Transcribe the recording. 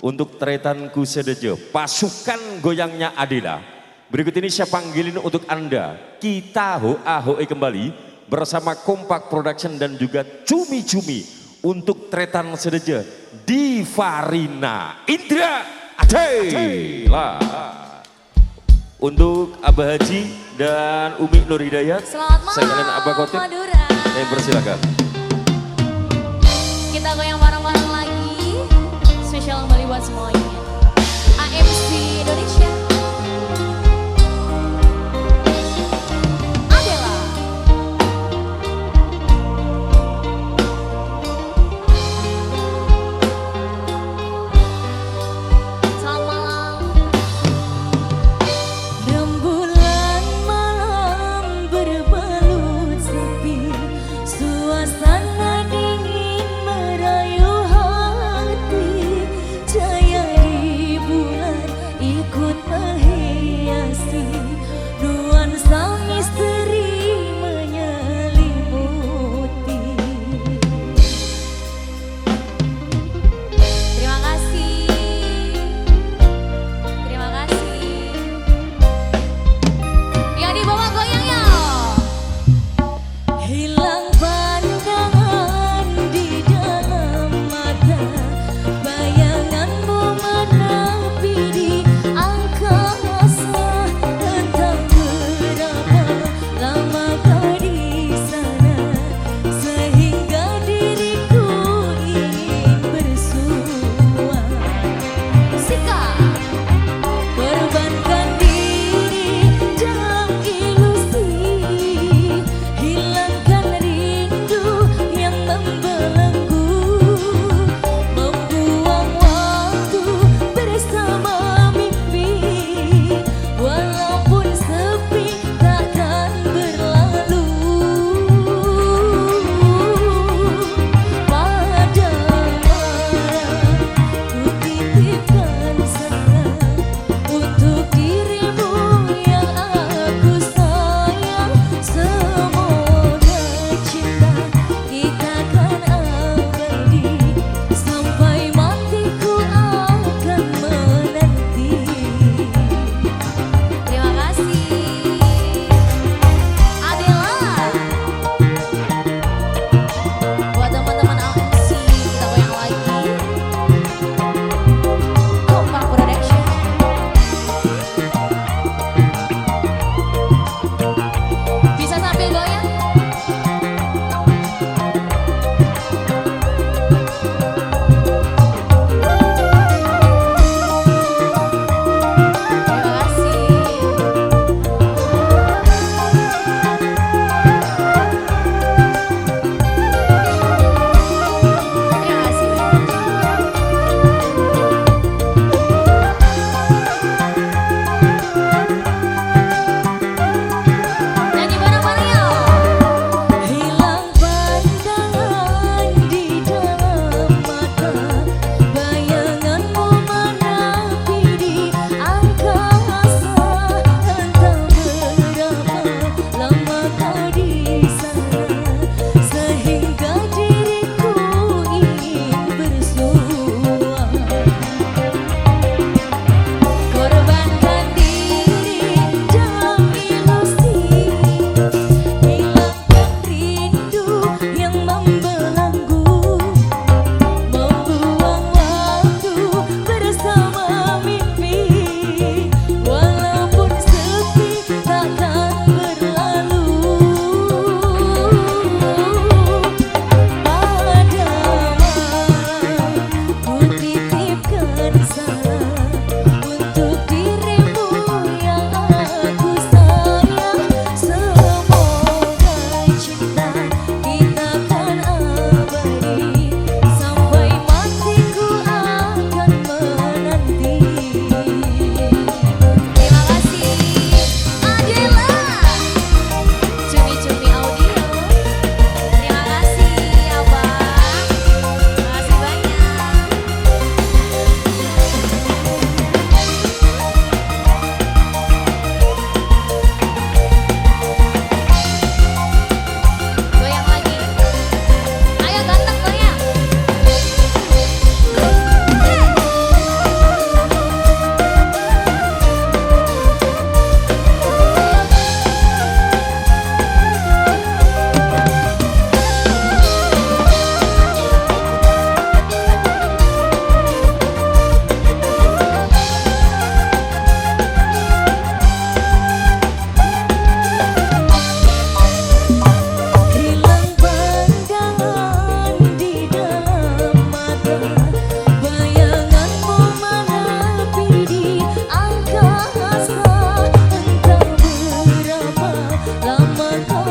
untuk tretanku sedejo pasukan goyangnya Adila. Berikut ini saya panggilin untuk Anda. Kita hoa hoe kembali bersama Kompak Production dan juga Cumi Cumi untuk tretan sedejo di Farina Indra Adela. Untuk Abah Haji dan Umi Nur Hidayat. Selamat malam Abah Khotib. Madura. Eh persilakan. Kita goyang lagi. Spesial kembali buat semuanya. AMC Indonesia. lama kau